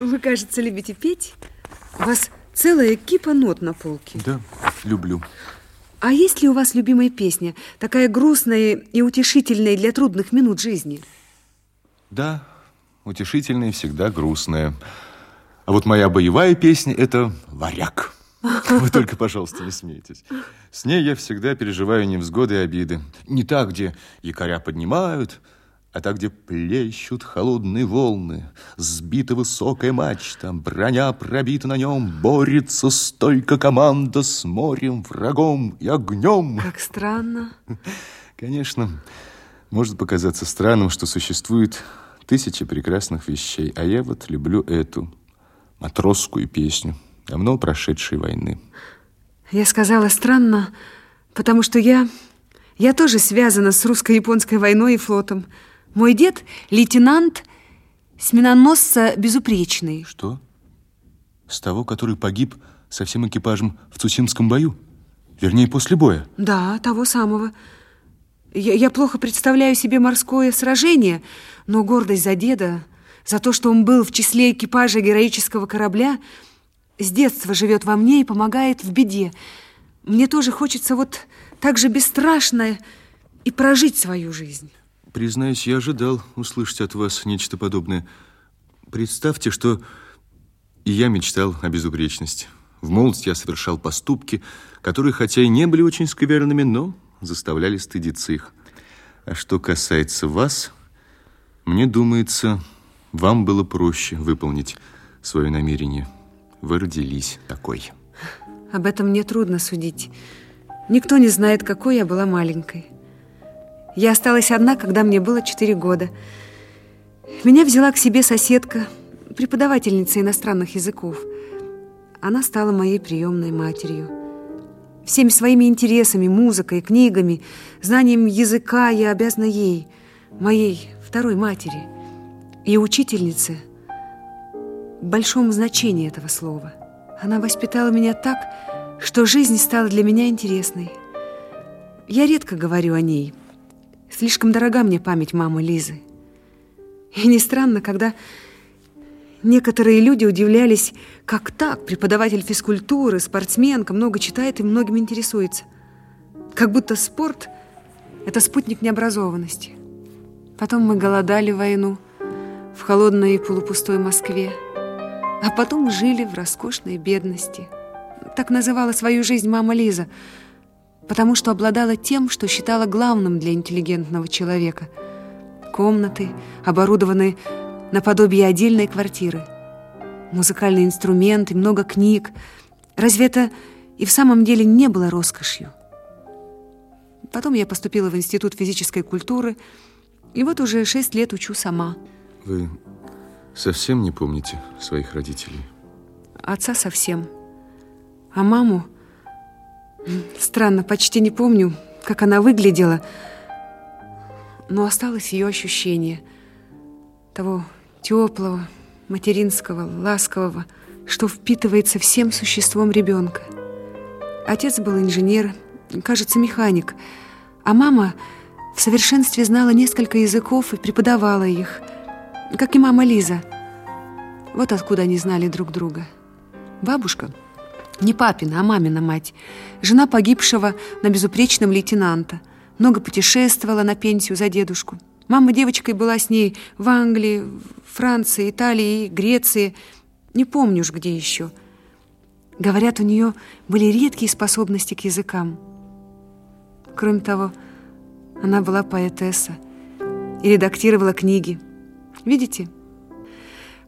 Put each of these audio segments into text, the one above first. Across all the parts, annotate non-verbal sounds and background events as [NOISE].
Вы, кажется, любите петь. У вас целая кипа нот на полке. Да, люблю. А есть ли у вас любимая песня, такая грустная и утешительная для трудных минут жизни? Да, утешительная и всегда грустная. А вот моя боевая песня – это «Варяг». [LAUGHS] Вы только, пожалуйста, не смейтесь. С ней я всегда переживаю невзгоды и обиды. Не так, где якоря поднимают, а так, где плещут холодные волны, сбита высокая мачта, броня пробита на нем, борется столько команда с морем, врагом и огнем. Как странно. Конечно, может показаться странным, что существует тысячи прекрасных вещей, а я вот люблю эту матросскую песню давно прошедшей войны. Я сказала странно, потому что я... Я тоже связана с русско-японской войной и флотом. Мой дед – лейтенант сменоносца Безупречный. Что? С того, который погиб со всем экипажем в Цусимском бою? Вернее, после боя? Да, того самого. Я, я плохо представляю себе морское сражение, но гордость за деда, за то, что он был в числе экипажа героического корабля, с детства живет во мне и помогает в беде. Мне тоже хочется вот так же бесстрашно и прожить свою жизнь. Признаюсь, я ожидал услышать от вас нечто подобное. Представьте, что и я мечтал о безупречности. В молодости я совершал поступки, которые, хотя и не были очень скверными, но заставляли стыдиться их. А что касается вас, мне думается, вам было проще выполнить свое намерение. Вы родились такой. Об этом мне трудно судить. Никто не знает, какой я была маленькой. Я осталась одна, когда мне было 4 года. Меня взяла к себе соседка, преподавательница иностранных языков. Она стала моей приемной матерью. Всеми своими интересами, музыкой, книгами, знанием языка я обязана ей, моей второй матери и учительнице, в большом значении этого слова. Она воспитала меня так, что жизнь стала для меня интересной. Я редко говорю о ней – Слишком дорога мне память мамы Лизы. И не странно, когда некоторые люди удивлялись, как так преподаватель физкультуры, спортсменка, много читает и многим интересуется. Как будто спорт – это спутник необразованности. Потом мы голодали войну в холодной и полупустой Москве, а потом жили в роскошной бедности. Так называла свою жизнь мама Лиза – потому что обладала тем, что считала главным для интеллигентного человека. Комнаты, оборудованные наподобие отдельной квартиры. Музыкальные инструменты, много книг. Разве это и в самом деле не было роскошью? Потом я поступила в Институт физической культуры, и вот уже шесть лет учу сама. Вы совсем не помните своих родителей? Отца совсем. А маму Странно, почти не помню, как она выглядела, но осталось ее ощущение того теплого, материнского, ласкового, что впитывается всем существом ребенка. Отец был инженер, кажется, механик, а мама в совершенстве знала несколько языков и преподавала их, как и мама Лиза. Вот откуда они знали друг друга. Бабушка – не папина, а мамина мать. Жена погибшего на безупречном лейтенанта. Много путешествовала на пенсию за дедушку. Мама девочкой была с ней в Англии, Франции, Италии, Греции. Не помню уж где еще. Говорят, у нее были редкие способности к языкам. Кроме того, она была поэтесса и редактировала книги. Видите?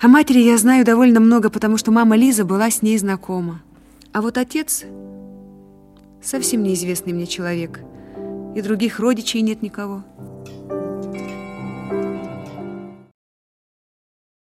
О матери я знаю довольно много, потому что мама Лиза была с ней знакома. А вот отец совсем неизвестный мне человек, и других родичей нет никого.